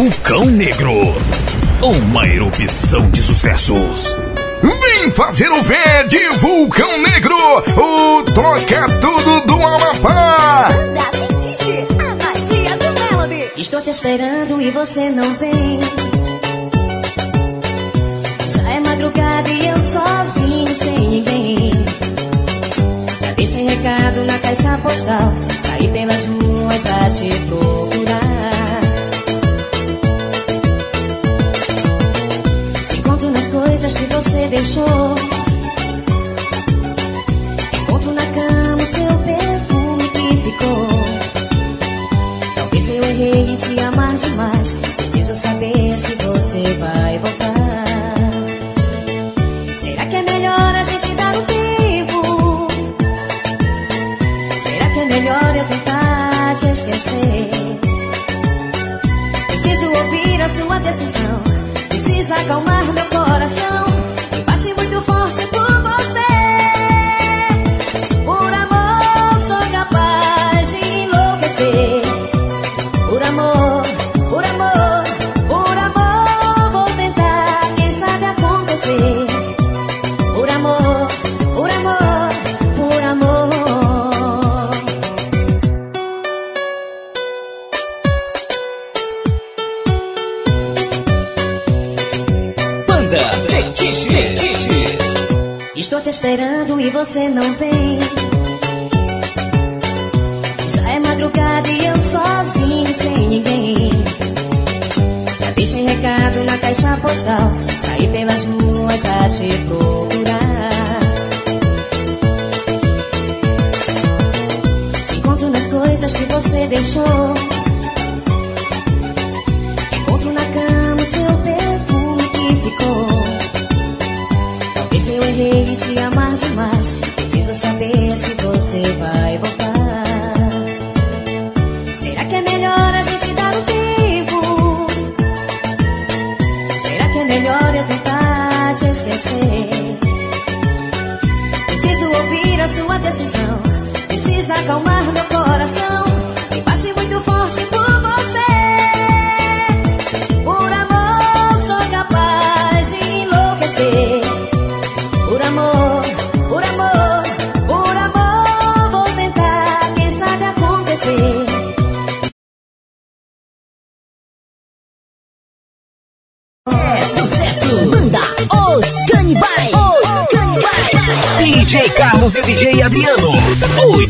Vulcão Negro. Uma erupção de sucessos. Vem fazer o V de Vulcão Negro, o Toca Tudo do Amapá. Estou te esperando e você não vem. Já é madrugada e eu sozinho, sem ninguém. Já deixei recado na caixa postal. Saí pelas ruas a te procurar. Coisas que você deixou. Encontro na cama seu perfume que ficou. Talvez eu errei em te amar demais. Preciso saber se você vai voltar. Será que é melhor a gente dar um tempo? Será que é melhor eu tentar te esquecer? Preciso ouvir a sua decisão. Precisa acalmar meu coração.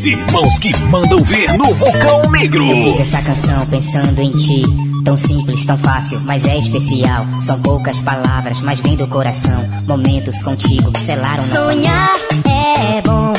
Os irmãos que mandam ver no Vulcão Negro. Eu fiz essa canção pensando em ti. Tão simples, tão fácil, mas é especial. São poucas palavras, mas vem do coração. Momentos contigo selaram nosso Sonhar é bom,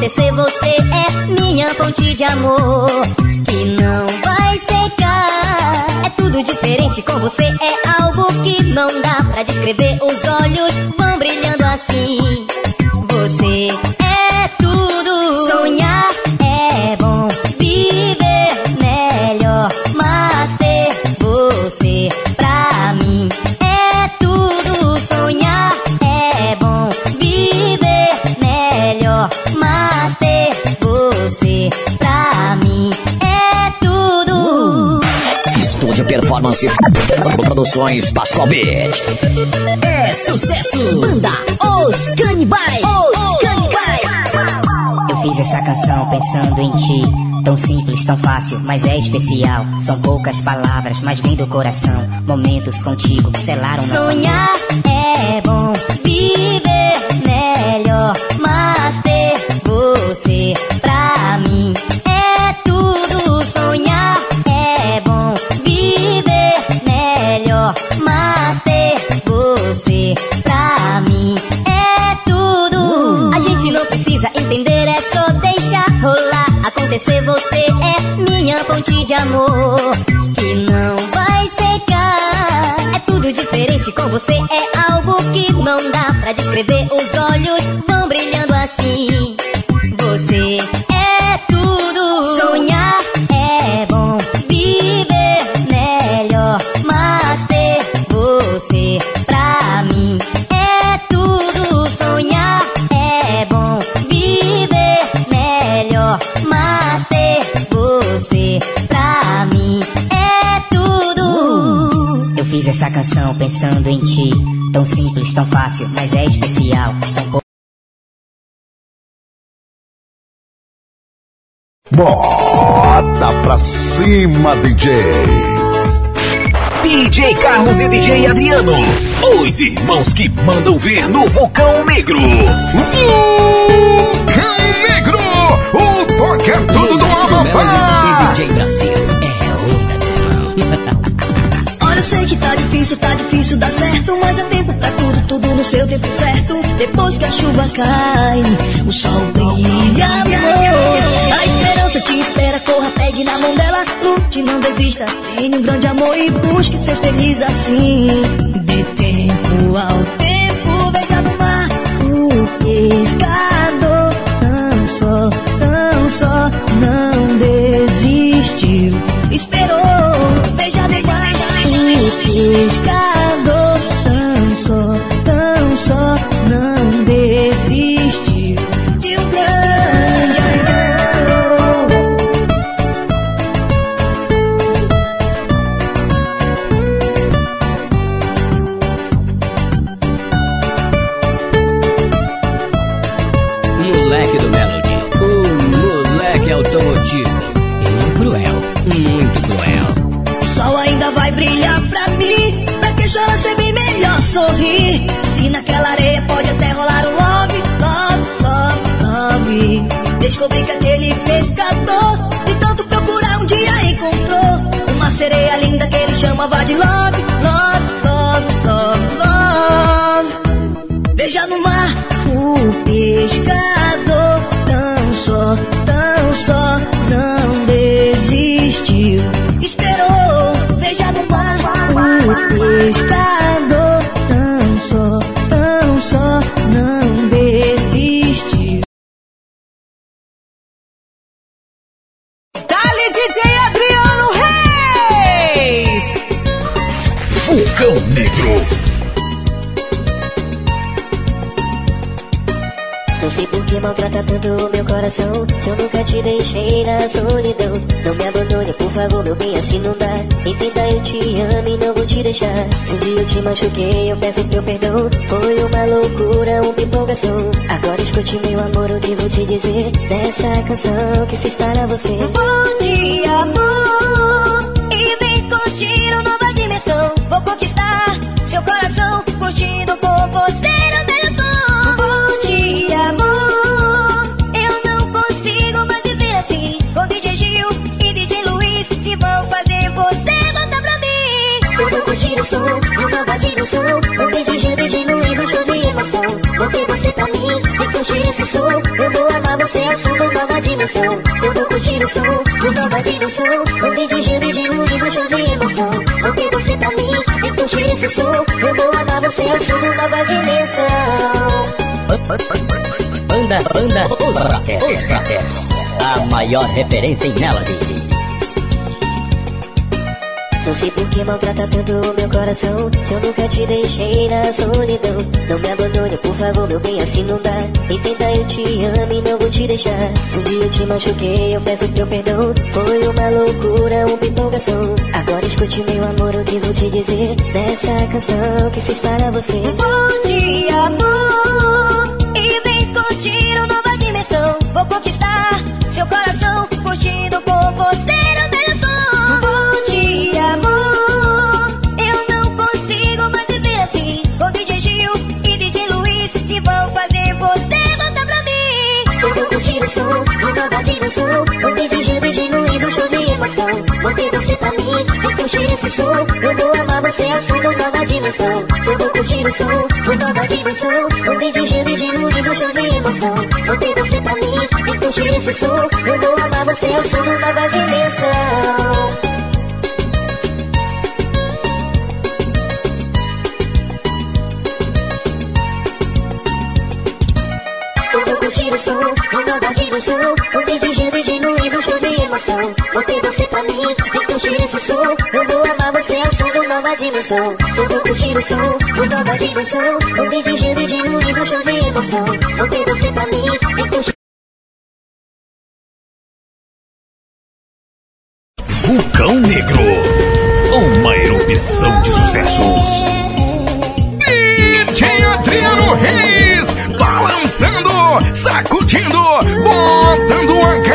Acontecer, você é minha fonte de amor que não vai secar. É tudo diferente com você, é algo que não dá pra descrever. Os olhos vão brilhando assim. Performance Produções Pascoal Beat. É sucesso! Manda os canibais! Eu fiz essa canção pensando em ti. Tão simples, tão fácil, mas é especial. São poucas palavras, mas vem do coração. Momentos contigo selaram nosso amor. Sonhar é bom, você, é algo que não dá pra descrever. Os olhos vão essa canção pensando em ti. Tão simples, tão fácil, mas é especial. São. Bota pra cima, DJs! DJ Carlos e DJ Adriano, os irmãos que mandam ver no Vulcão Negro. Vulcão Negro, o toque é tudo do Amapá. E DJ Brasil difícil, tá difícil dar certo, mas é tempo pra tudo, tudo no seu tempo certo. Depois que a chuva cai, o sol brilha, amor. A esperança te espera, corra, pegue na mão dela, lute, não desista. Tenha um grande amor e busque ser feliz assim. Dê tempo ao tempo, veja no mar o pescador. O pescador, de tanto procurar, um dia encontrou uma sereia linda que ele chamava de love, love, love, love, love. Veja no mar o pescador, Negro. Não sei por que maltrata tanto o meu coração. Se eu nunca te deixei na solidão. Não me abandone, por favor, meu bem, assim não dá. Entenda, eu te amo e não vou te deixar. Se um dia eu te machuquei, eu peço teu perdão. Foi uma loucura, uma empolgação. Agora escute, meu amor, o que vou te dizer Dessa canção que fiz para você. Bom dia, amor E vem curtir Vou conquistar seu coração Curtindo com você a melhor som. Bom dia, amor. Eu não consigo mais viver assim. Com DJ Gil e DJ Luiz Que vão fazer você voltar pra mim. Eu vou curtir o som, uma nova dimensão Com DJ Gil, DJ Luiz, um show de emoção. Vou ter você pra mim, vem curtir esse som. Eu vou amar você som da nova dimensão. Eu vou curtir o som, nova dimensão Com DJ Gil, DJ Luiz, um show de emoção. Vou ter você pra mim, esse som Eu vou amar você ao som da nova dimensão Banda, banda, os rappers. A maior referência em Melody. Não sei por que maltrata tanto o meu coração. Se eu nunca te deixei na solidão Não me abandone, por favor, meu bem, assim não dá. Entenda, eu te amo e não vou te deixar. Se um dia eu te machuquei, eu peço teu perdão. Foi uma loucura, uma empolgação. Agora escute, meu amor, o que vou te dizer Dessa canção que fiz para você. Bom dia, amor E vem curtir uma nova dimensão. Vou conquistar seu coração nova dimensão Com DJ Gil, DJ Luiz, um show de emoção. Ter você pra mim, vem curtir esse som. Eu vou amar você som da nova dimensão. Eu vou curtir o som, uma nova dimensão. Com DJ Gil, DJ Luiz, um show de emoção. Ter você pra mim, vem curtir esse som. Eu vou amar você som da nova dimensão Curtir o som, uma nova dimensão Com DJ Gil, DJ Luiz, um show de emoção. Vou ter você pra mim, vem curtir esse som. Eu vou amar você ao som da nova dimensão. Eu vou curtir o som, uma nova dimensão Com DJ Gil, DJ Luiz, um show de emoção. Vou ter você pra mim, vem curtir Vulcão Negro. Uma erupção de sucessos. DJ Adriano Reis, balançando, sacudindo, botando a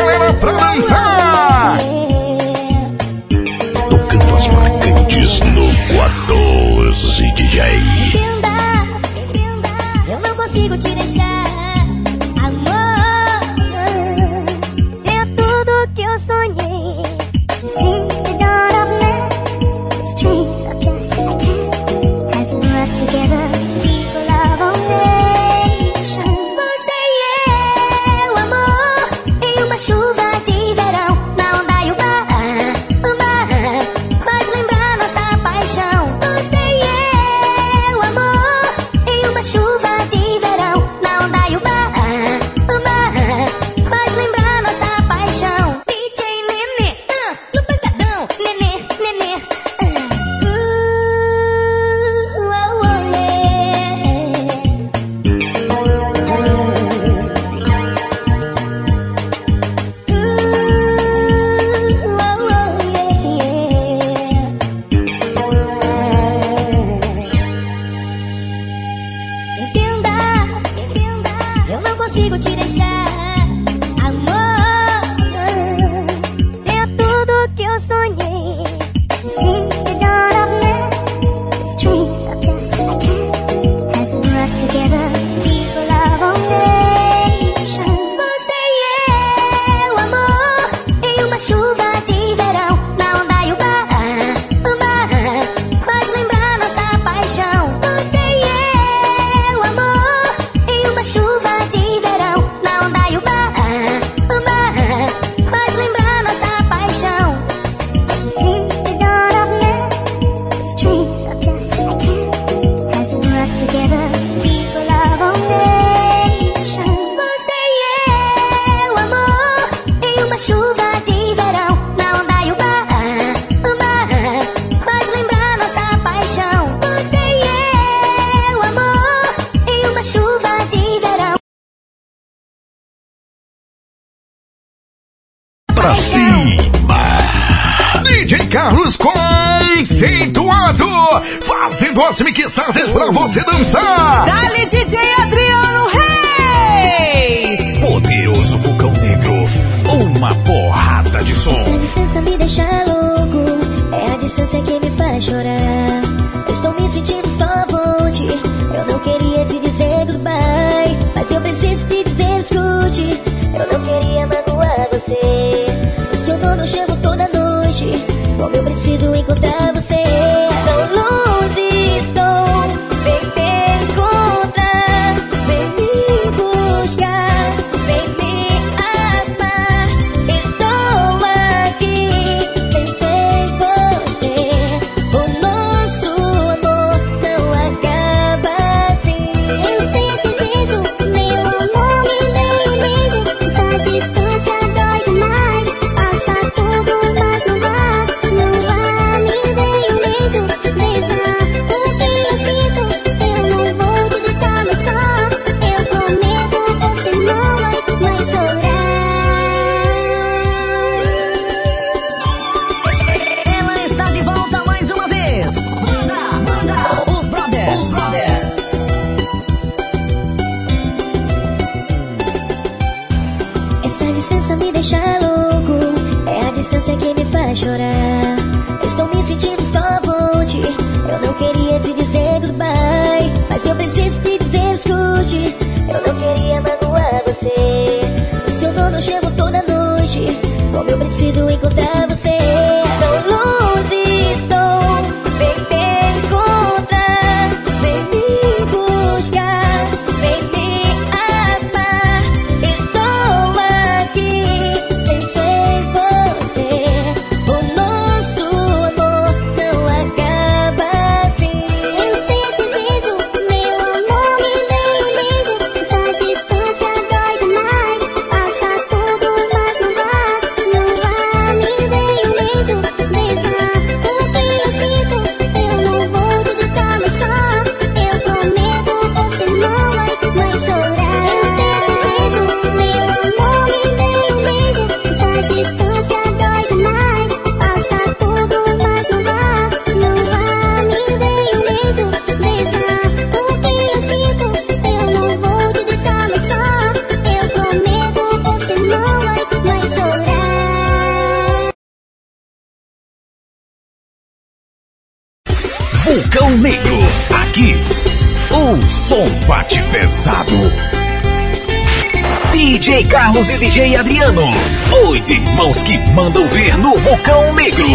Irmãos que mandam ver no Vulcão Negro.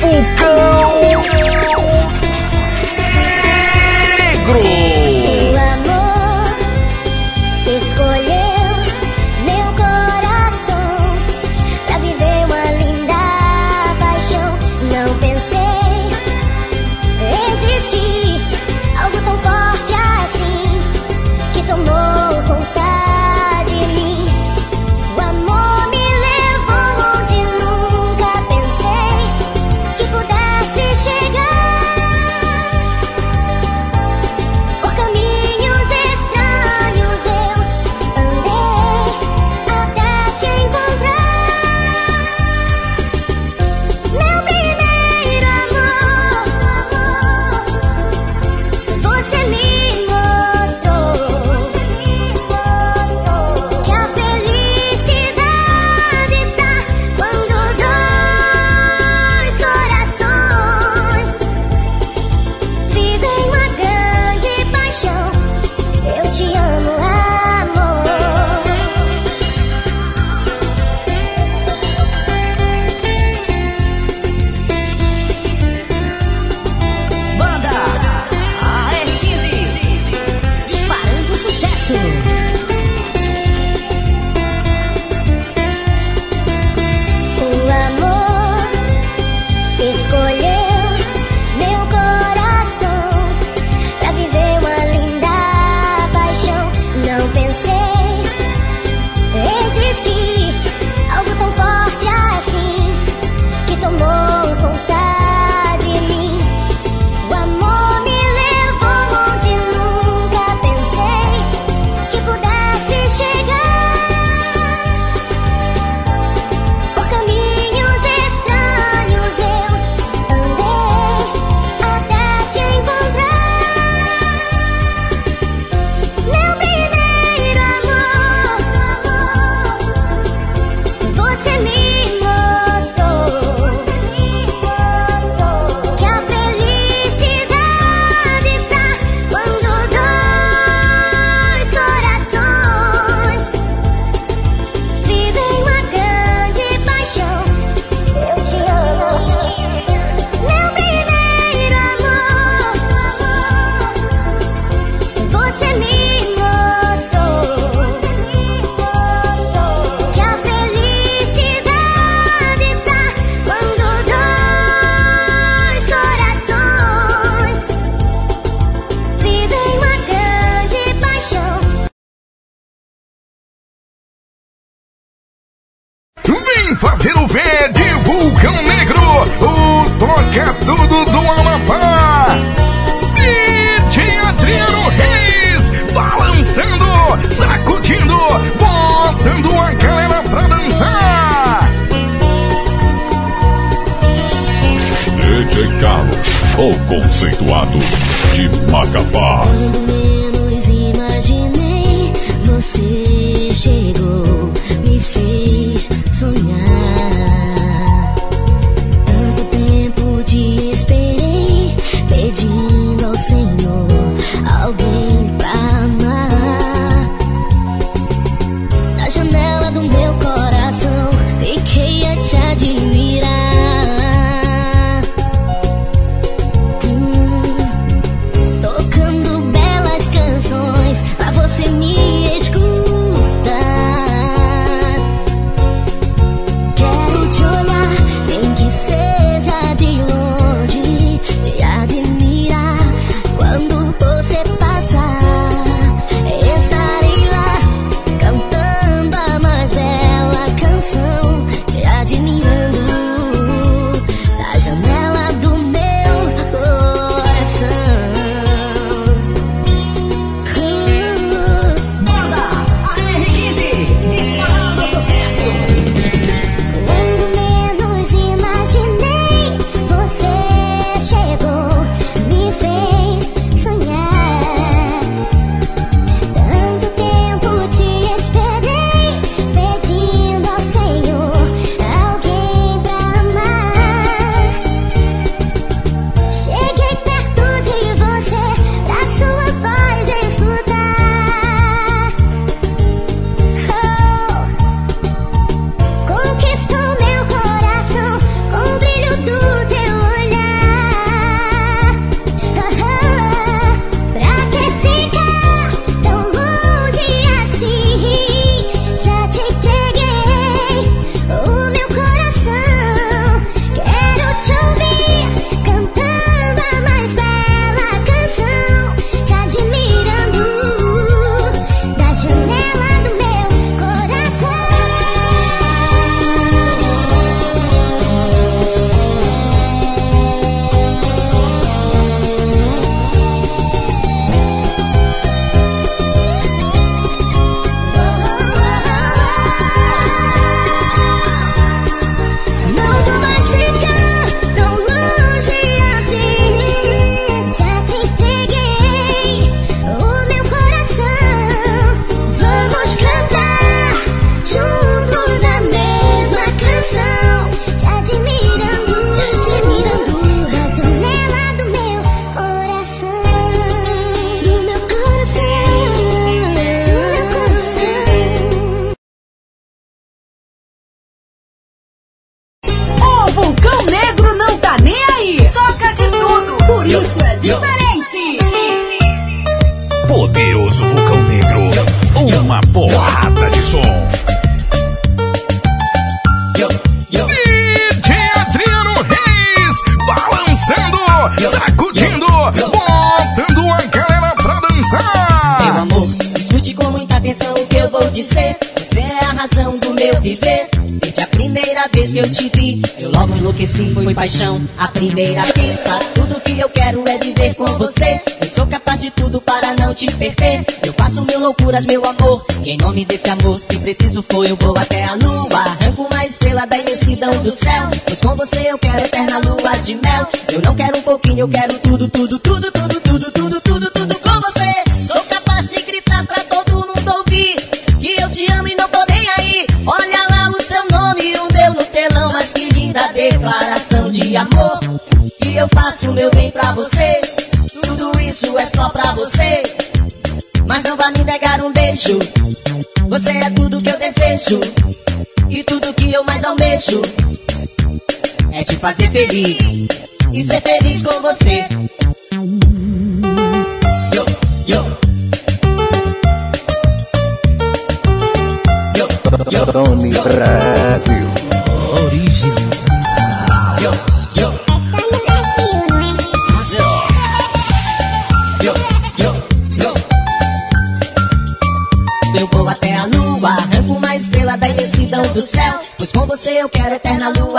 Vulcão V de Vulcão Negro, o Toca é Tudo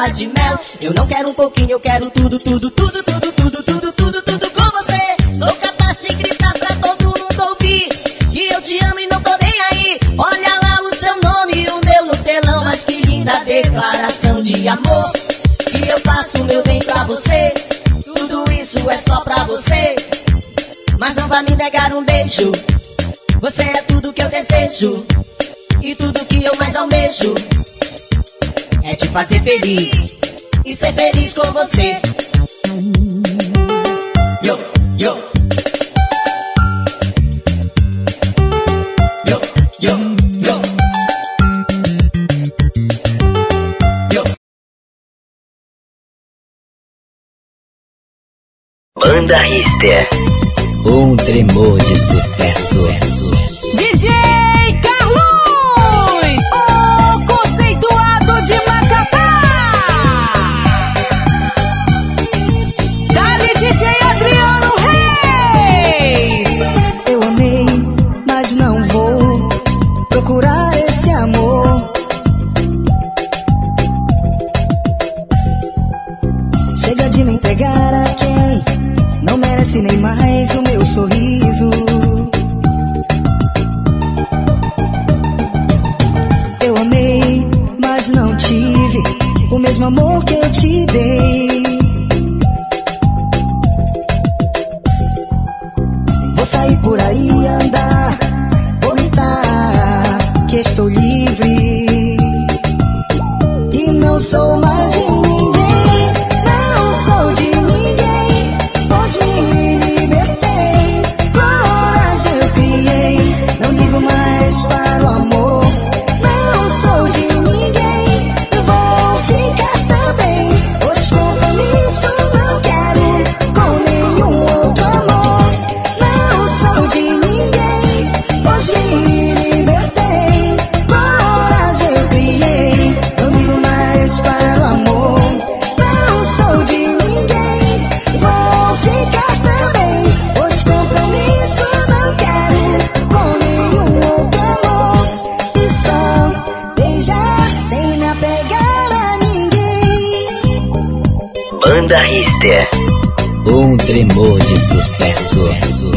de mel. Eu não quero um pouquinho, eu quero tudo, tudo, tudo, tudo, tudo, tudo, tudo, tudo com você. Sou capaz de gritar pra todo mundo ouvir que eu te amo e não tô nem aí. Olha lá o seu nome e o meu no telão, mas que linda declaração de amor. Que eu faço meu bem pra você. Tudo isso é só pra você. Mas não vá me negar um beijo. Você é tudo que eu desejo e tudo que eu mais almejo é te fazer feliz e ser feliz com você. Yo, yo. Yo, yo, yo. yo. Banda Rister, um tremor de sucesso. DJ! merece nem mais o meu sorriso. Eu amei, mas não tive o mesmo amor que eu te dei. Vou sair por aí andar, vou gritar que estou livre. Banda Rister. Um tremor de sucesso.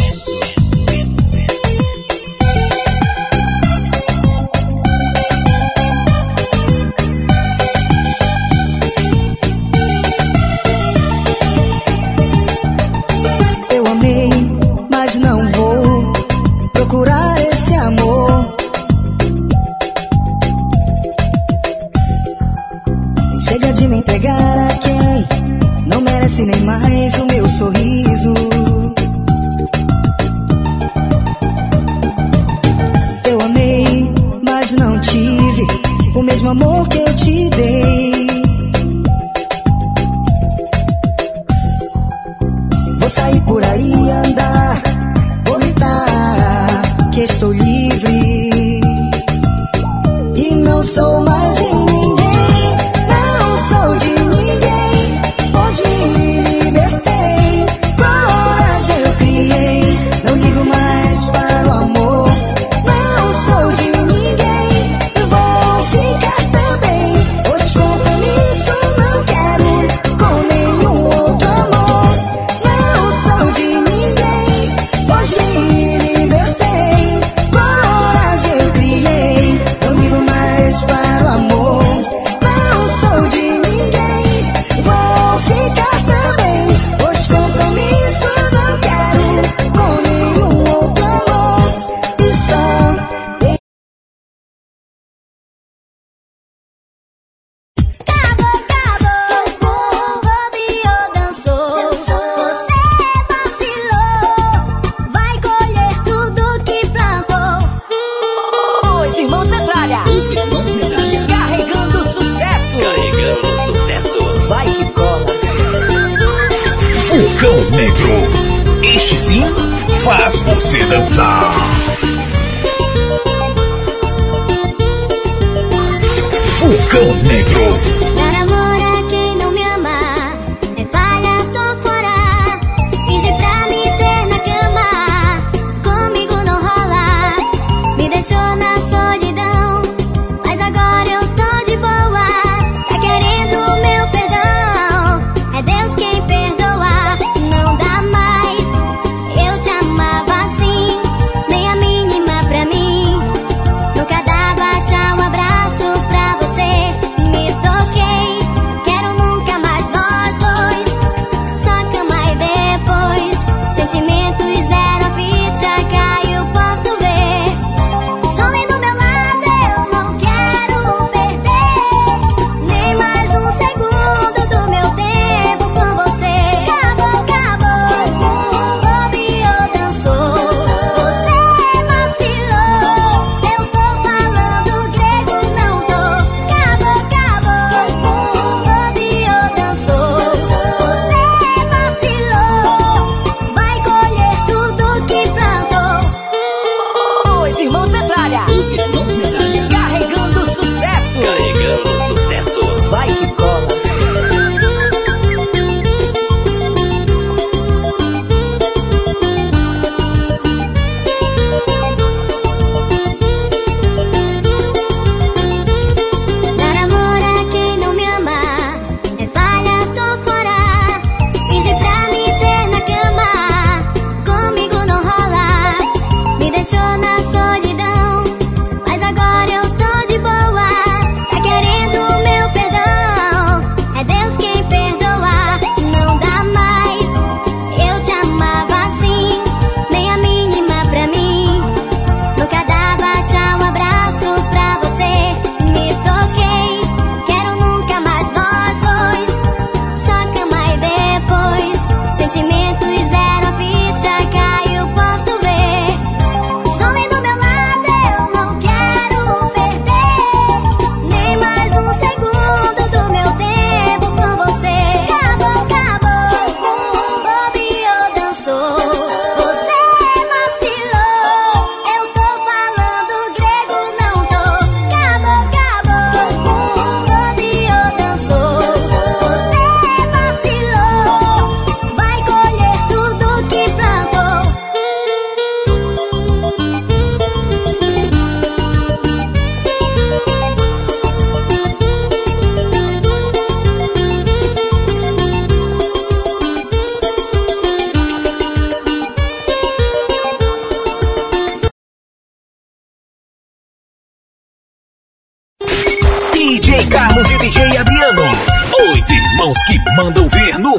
Irmãos que mandam ver no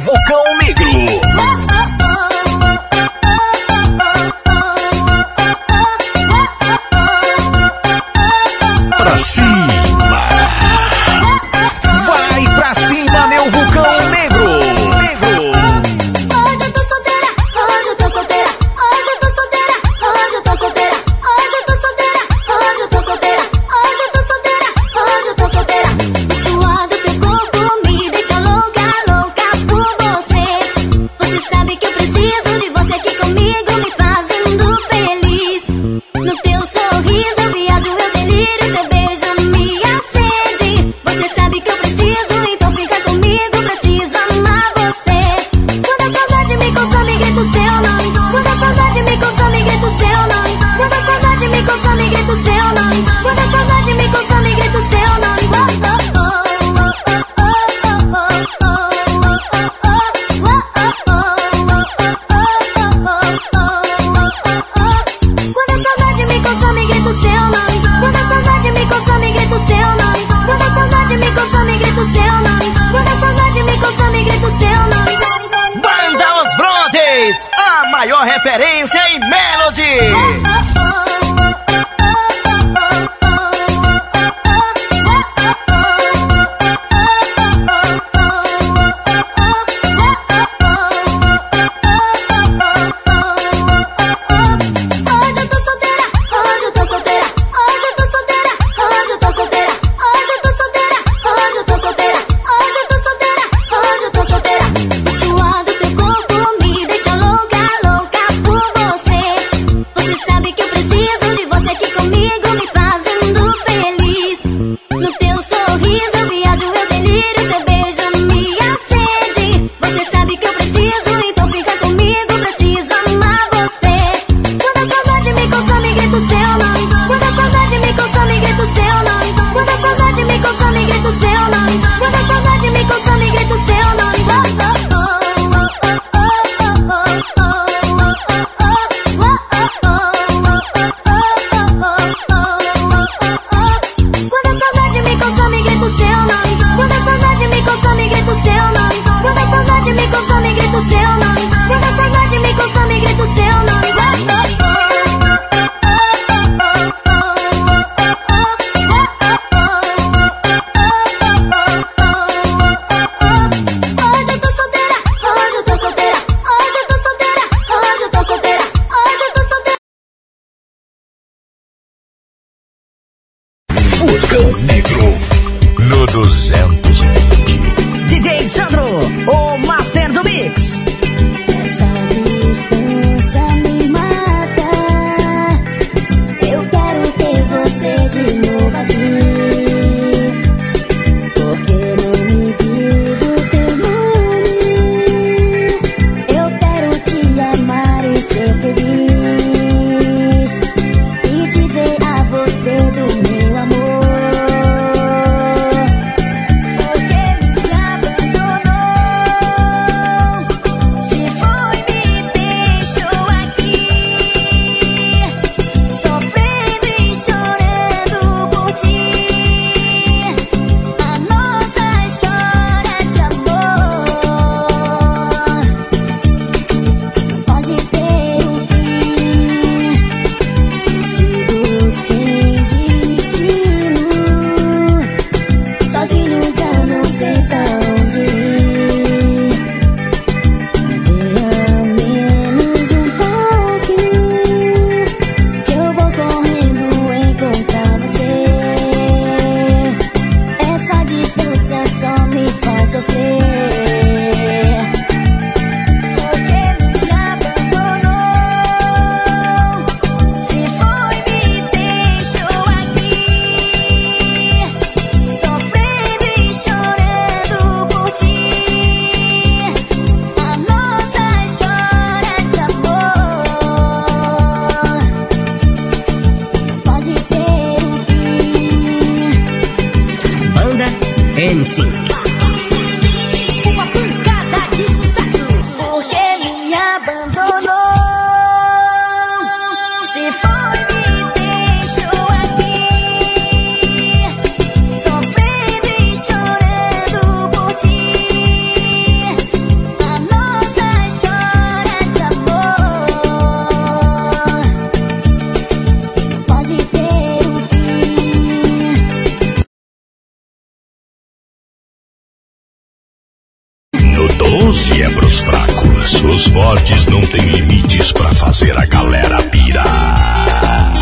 No 12 é pros fracos. Os fortes não têm limites pra fazer a galera pirar.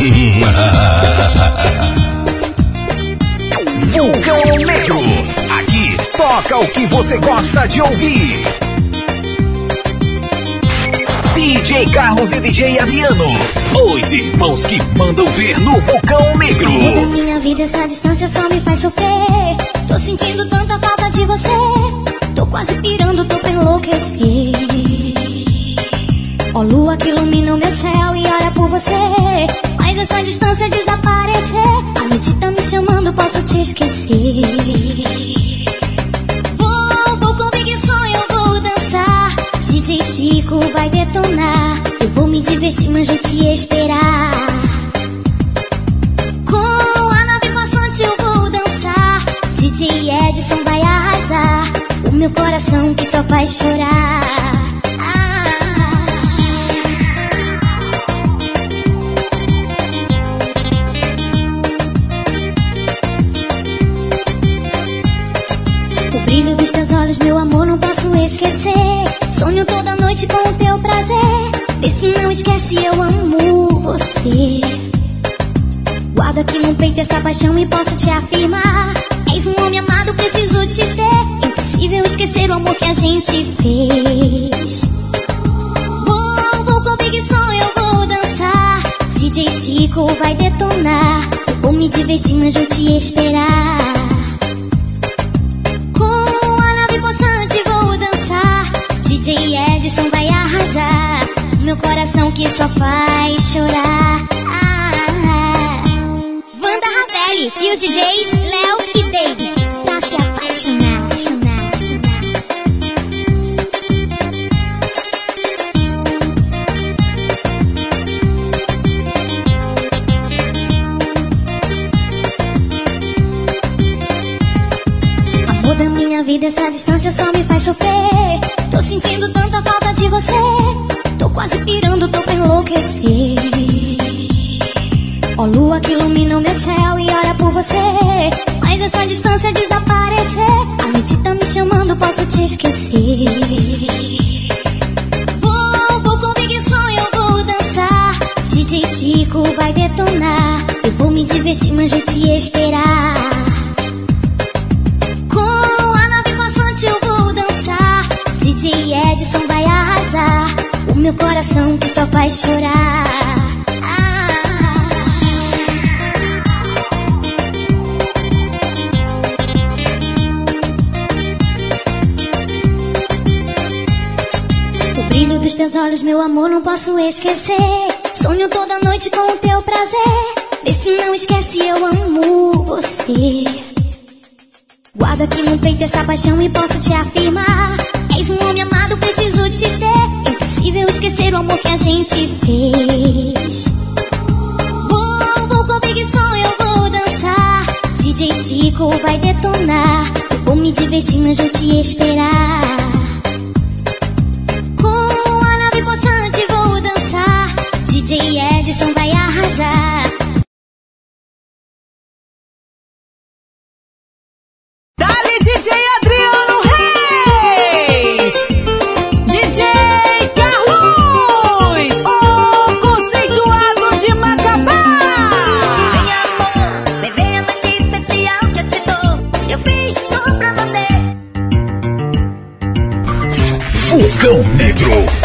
Vulcão Negro. Aqui toca o que você gosta de ouvir. DJ Carlos e DJ Adriano. Os irmãos que mandam ver no Vulcão Negro. Toda minha vida essa distância só me faz sofrer. Tô sentindo tanta falta de você. Tô quase pirando, tô pra enlouquecer. Ó lua que ilumina o meu céu e olha por você. Mas essa distância desaparecer. A noite tá me chamando, posso te esquecer. Vou, vou comigo e sonho, vou dançar. DJ Chico vai detonar. Eu vou me divertir, mas vou te esperar. Meu coração que só faz chorar. O brilho dos teus olhos, meu amor, não posso esquecer. Sonho toda noite com o teu prazer. Vê se não esquece, eu amo você. Guardo aqui no peito essa paixão e posso te afirmar. És um homem amado, preciso te ter. Impossível esquecer o amor que a gente fez. Vou, vou comigo e sonho, eu vou dançar. DJ Chico vai detonar. Vou me divertir, mas vou te esperar. Com a nave possante vou dançar. DJ Edson vai arrasar. Meu coração que só faz chorar. Ah, Wanda Ravelli e os DJs Léo e David. vida essa distância só me faz sofrer. Tô sentindo tanta falta de você. Tô quase pirando, tô pra enlouquecer. Ó, lua que ilumina o meu céu e olha por você. Mas essa distância desaparecer. A noite tá me chamando, posso te esquecer. Vou, vou comigo e sonho, eu vou dançar. DJ Chico vai detonar. Eu vou me divertir, mas vou te esperar. Meu coração que só faz chorar. Ah. O brilho dos teus olhos, meu amor, não posso esquecer. Sonho toda noite com o teu prazer. Vê se não esquece, eu amo você. Guarda aqui no peito essa paixão e posso te afirmar. És um homem amado, preciso te ter. Impossível esquecer o amor que a gente fez. Vou com Big Song, eu vou dançar. DJ Chico vai detonar. Vou me divertir, mas vou te esperar. Com a nave possante vou dançar. DJ Edson vai arrasar. Cão Negro.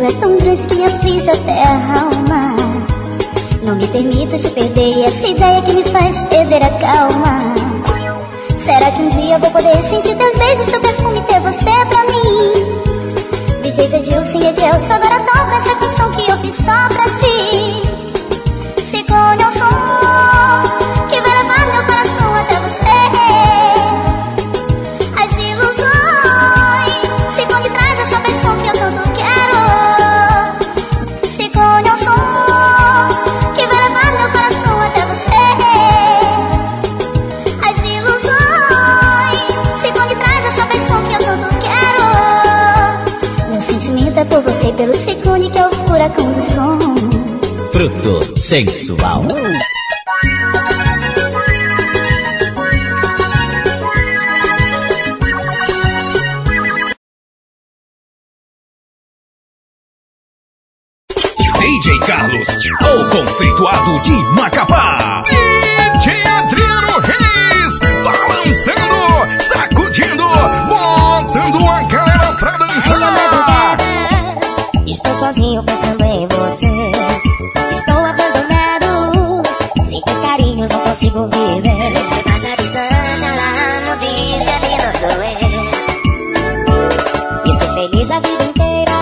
Tu tão grande que me aflige até a alma. Não me permita te perder E essa ideia que me faz perder a calma. Será que um dia vou poder sentir teus beijos, teu perfume Ter você pra mim? DJ Edilson e Edilson Agora toca essa canção que eu fiz só pra ti. com o som. Fruto sensual. DJ Carlos, o conceituado de Macapá. estou pensando em você. Estou abandonado, sem teus carinhos não consigo viver. Mas a distância lá não deixa de não doer. E ser feliz a vida inteira,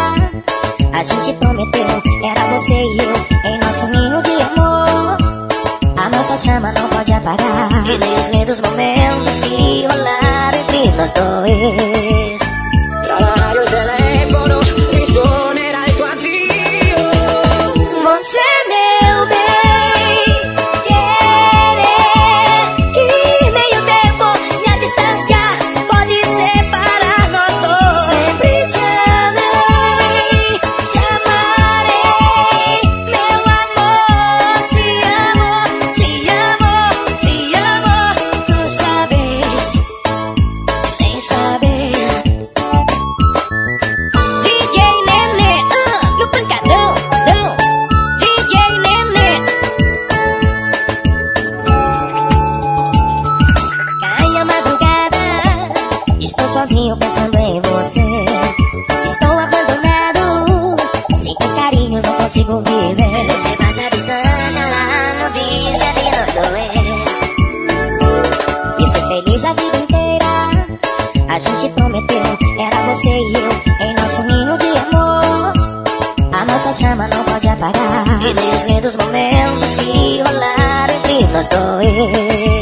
a gente prometeu. Era você e eu em nosso ninho de amor. A nossa chama não pode apagar. E nem os lindos momentos que rolaram entre nós dois. a vida inteira. A gente prometeu, era você e eu, em nosso ninho de amor. A nossa chama não pode apagar. E nem os lindos momentos que rolaram entre nós dois.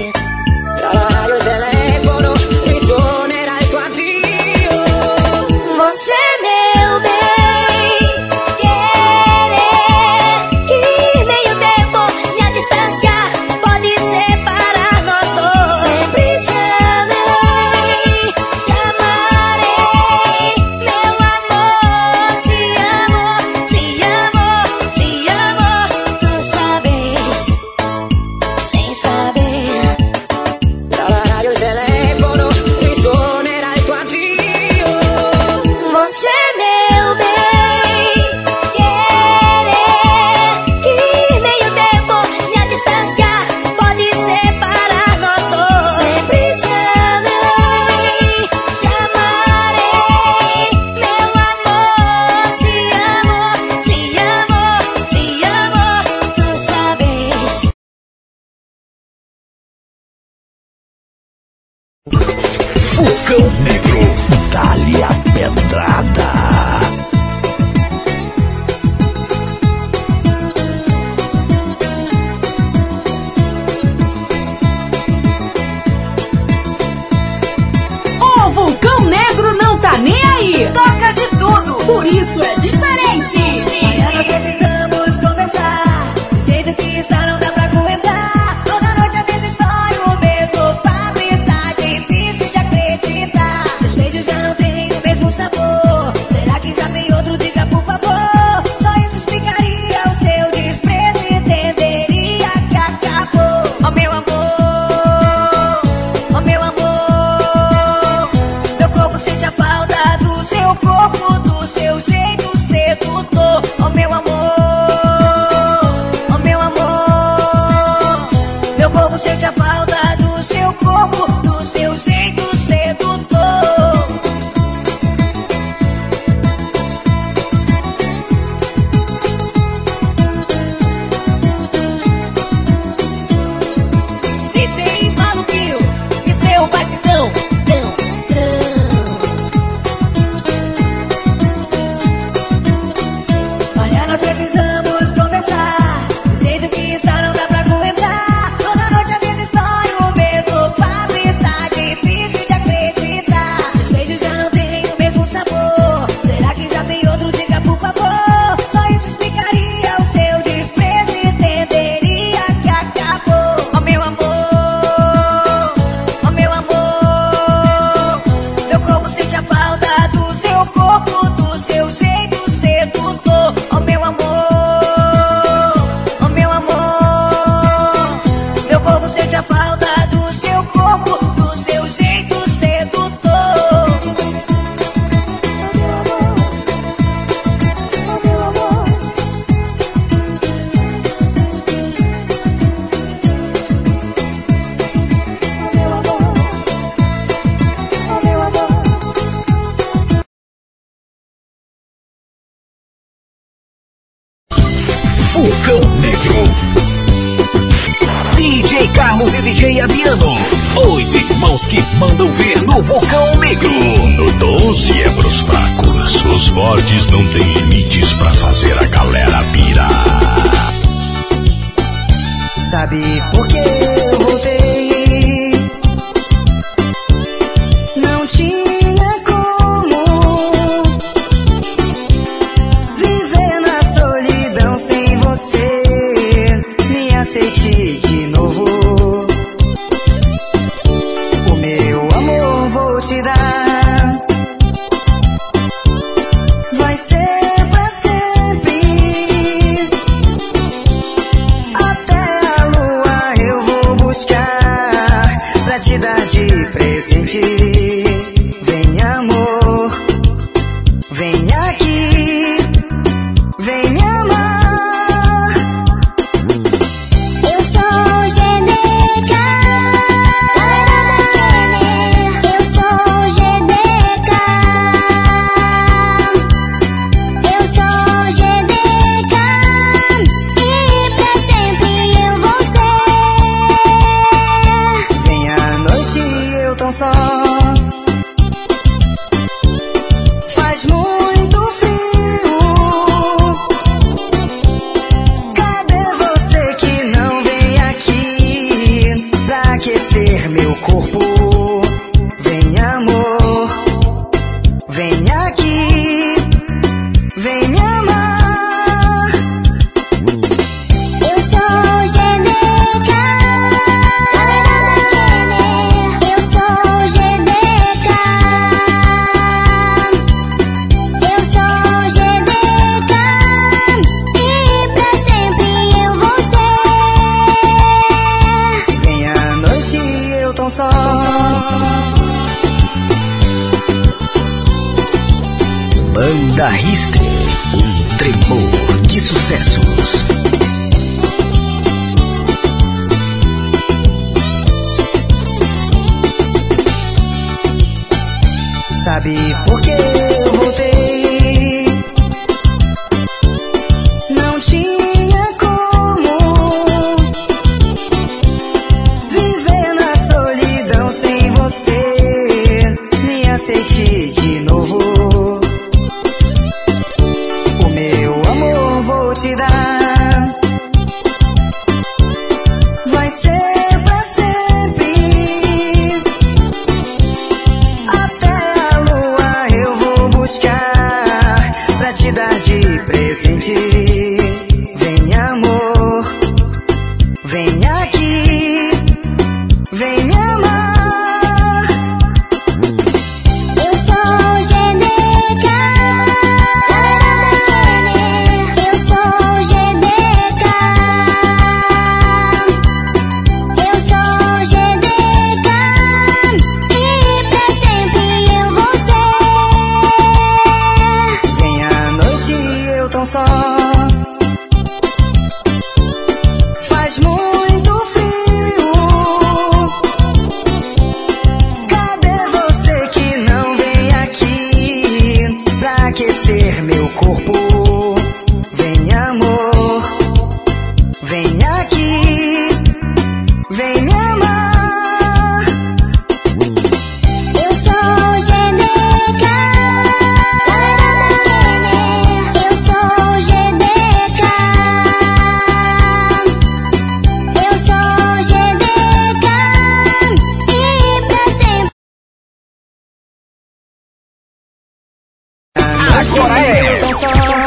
agora é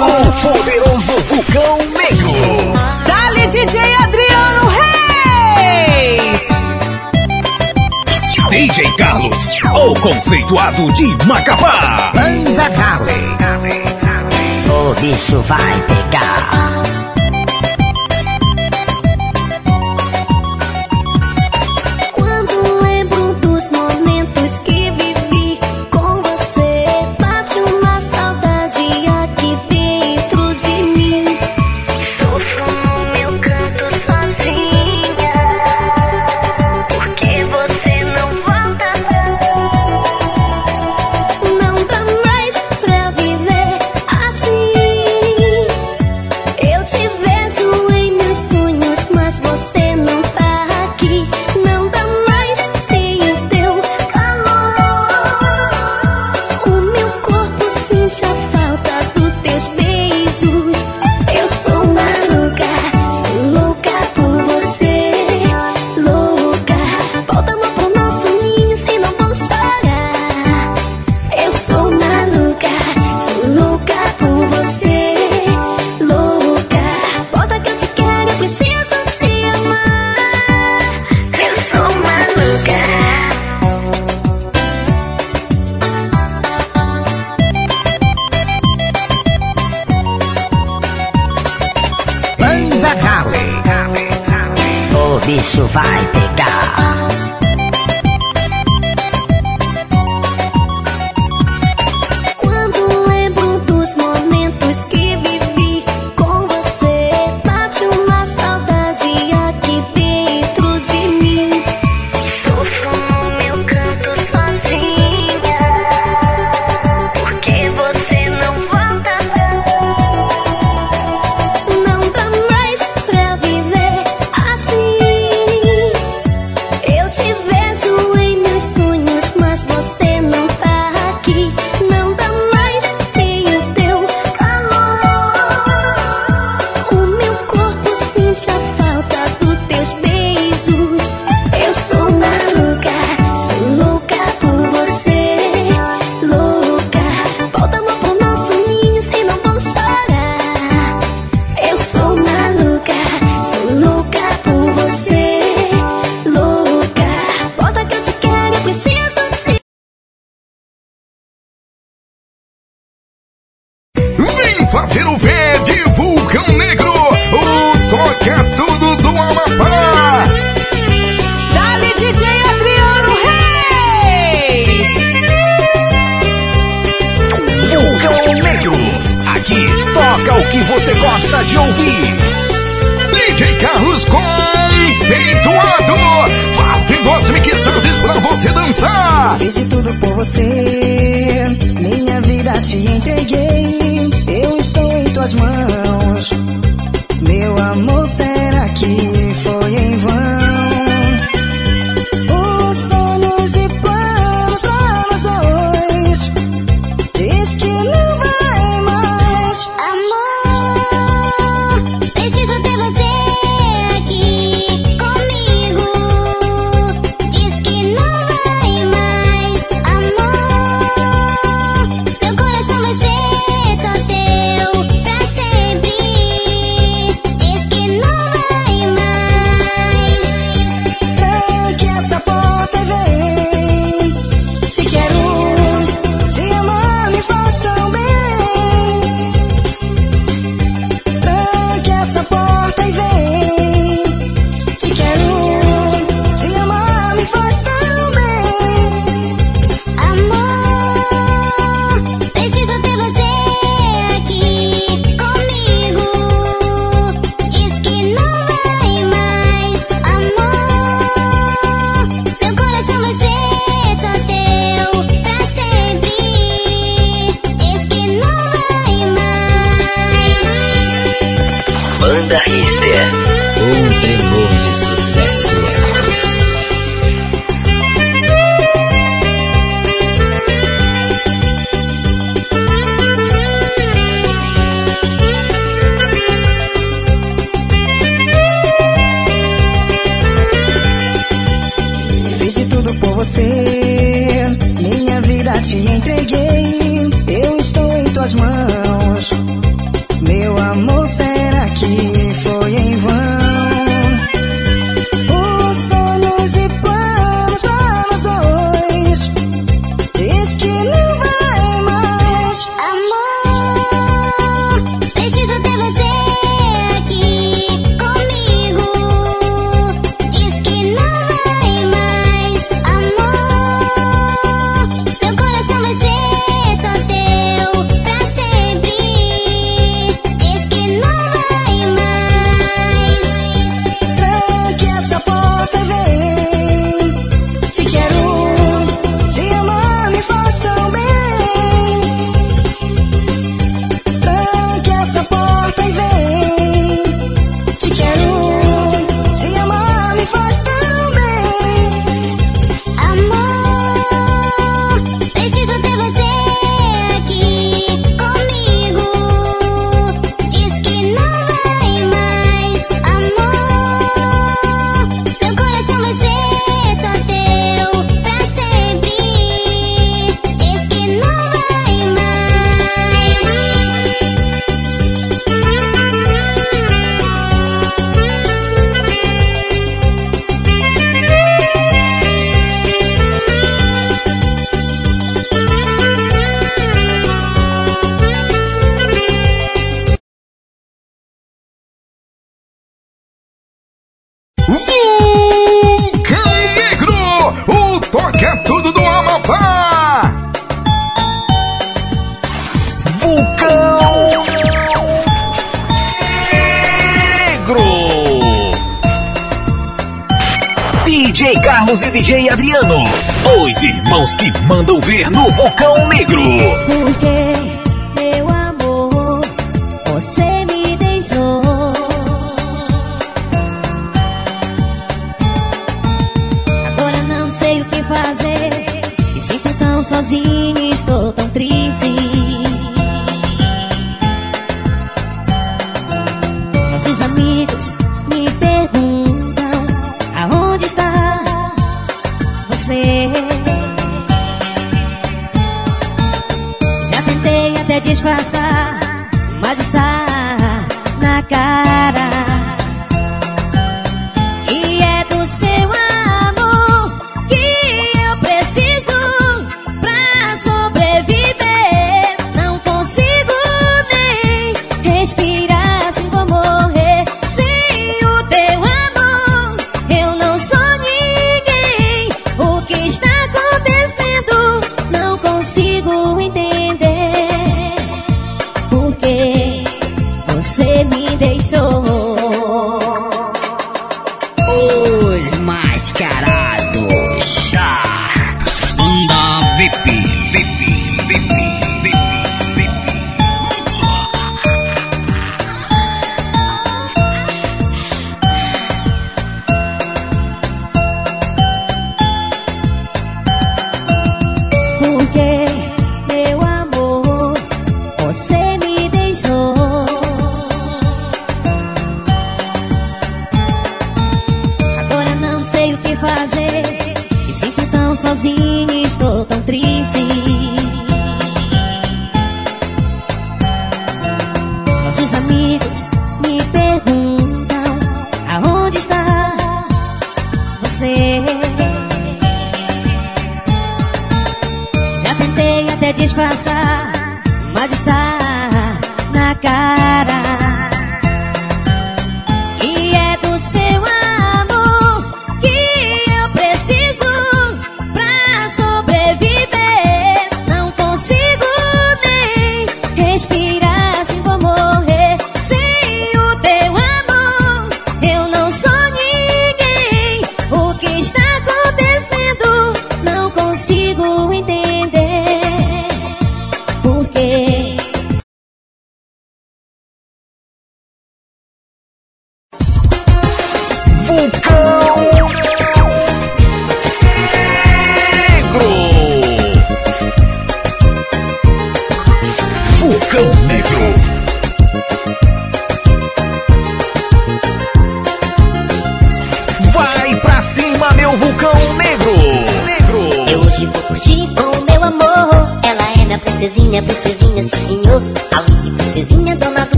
o poderoso vulcão meio. Dali DJ Adriano Reis. DJ Carlos, o conceituado de Macapá. Banda Dali. O bicho vai pegar.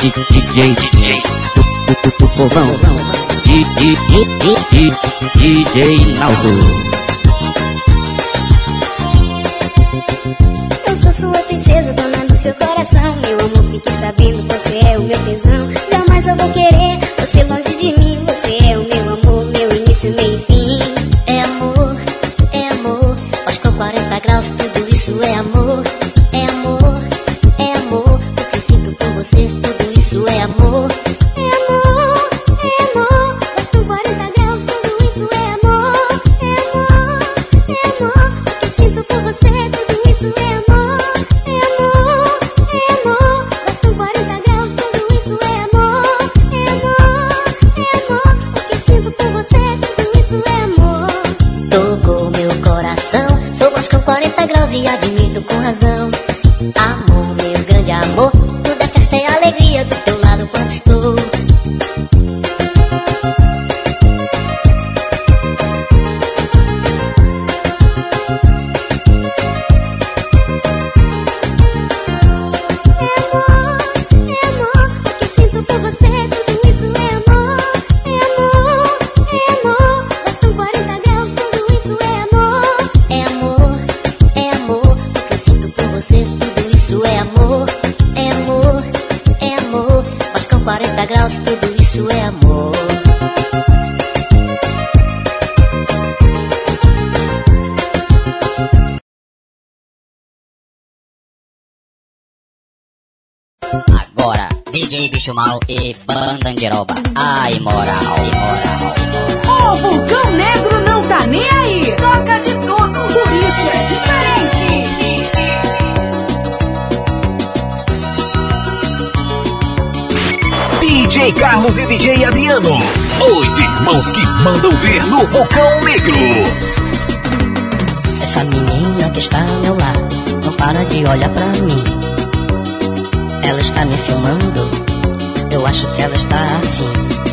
DJ, DJ, DJ DJ DJ, DJ, DJ Naldo. está me filmando. Eu acho que ela está afim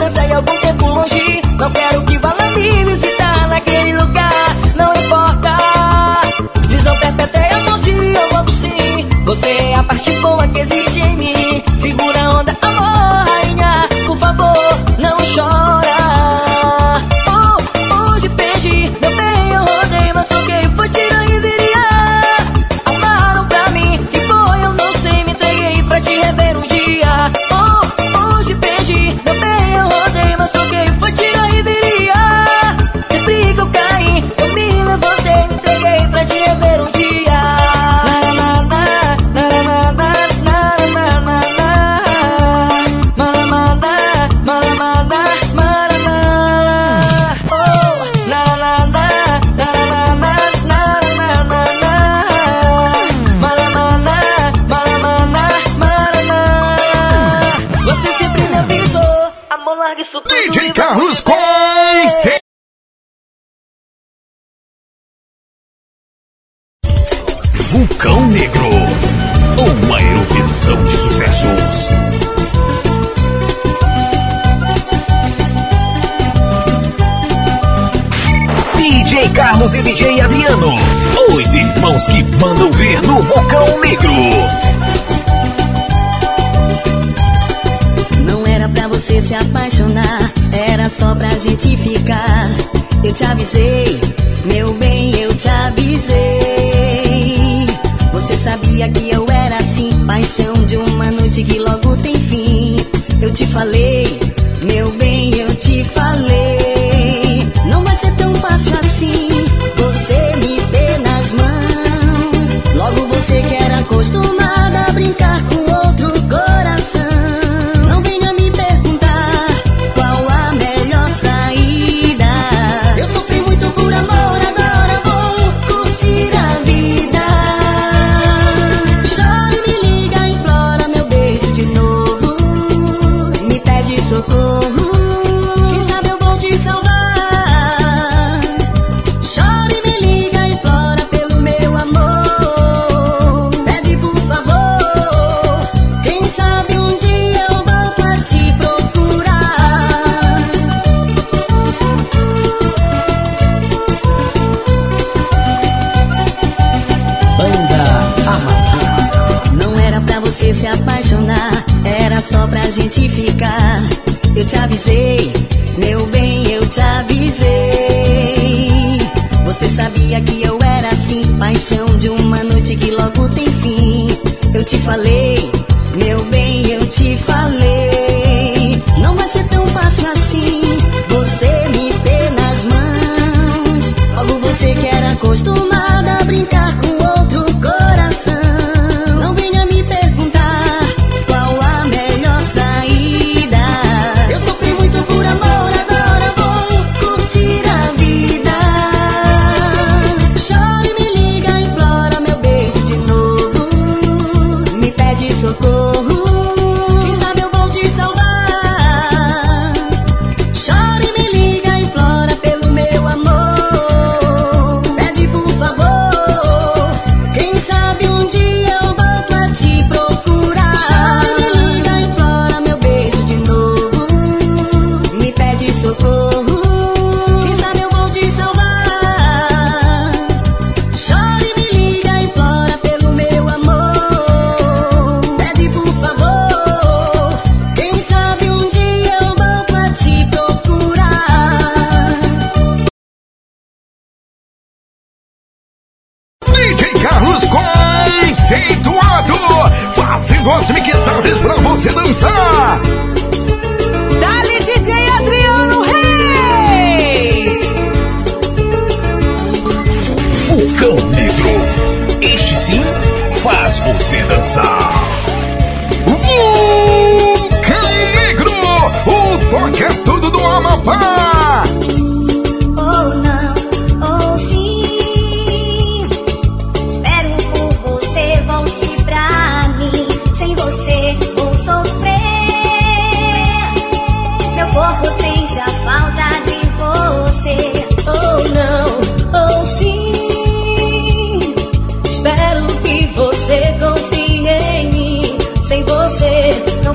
Cansei algum tempo longe. Não quero que vá lá me visitar Naquele lugar, não importa. Visão perpétua, eu vou te, eu volto sim. Você é a parte boa que existe em mim. Segura a onda, amor, rainha. Por favor, não chora.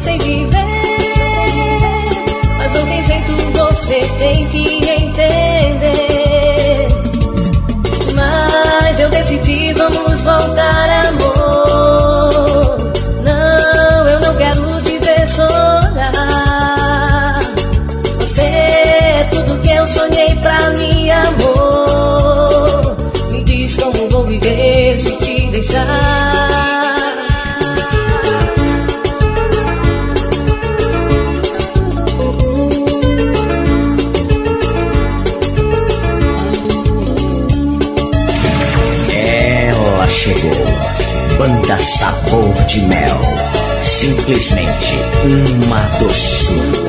sem viver. Mas não tem jeito, você tem que de mel. Simplesmente uma doçura.